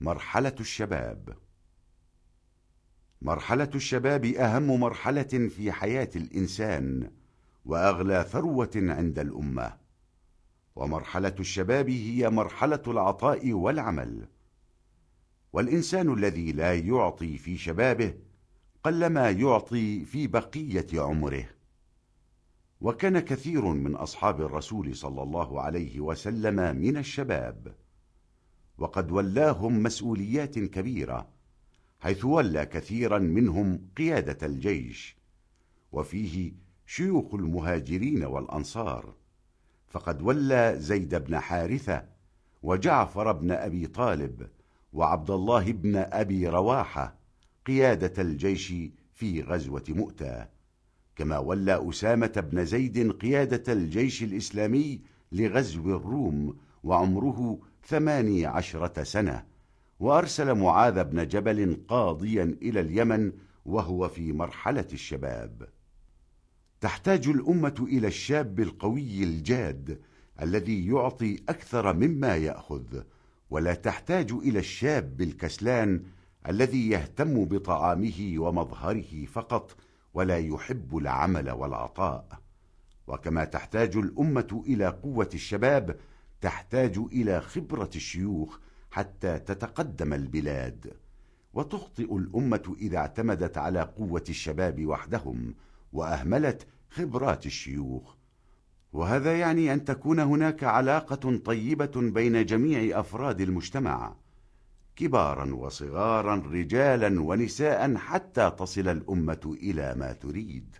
مرحلة الشباب. مرحلة الشباب أهم مرحلة في حياة الإنسان وأغلى ثروة عند الأمة. ومرحلة الشباب هي مرحلة العطاء والعمل. والإنسان الذي لا يعطي في شبابه قلما يعطي في بقية عمره. وكان كثير من أصحاب الرسول صلى الله عليه وسلم من الشباب وقد ولاهم مسؤوليات كبيرة حيث ولى كثيرا منهم قيادة الجيش وفيه شيوخ المهاجرين والأنصار. فقد ولى زيد بن حارثة وجعفر بن أبي طالب وعبد الله بن أبي رواحة قيادة الجيش في غزوة مؤتة. كما ولى أسامة بن زيد قيادة الجيش الإسلامي لغزو الروم وعمره ثماني عشرة سنة وأرسل معاذ بن جبل قاضيا إلى اليمن وهو في مرحلة الشباب. تحتاج الأمة إلى الشاب القوي الجاد الذي يعطي أكثر مما يأخذ ولا تحتاج إلى الشاب الكسلان الذي يهتم بطعامه ومظهره فقط ولا يحب العمل والعطاء. وكما تحتاج الأمة إلى قوة الشباب تحتاج إلى خبرة الشيوخ حتى تتقدم البلاد وتخطئ الأمة إذا اعتمدت على قوة الشباب وحدهم وأهملت خبرات الشيوخ. وهذا يعني أن تكون هناك علاقة طيبة بين جميع أفراد المجتمع كبارا وصغارا رجالا ونساء حتى تصل الأمة إلى ما تريد.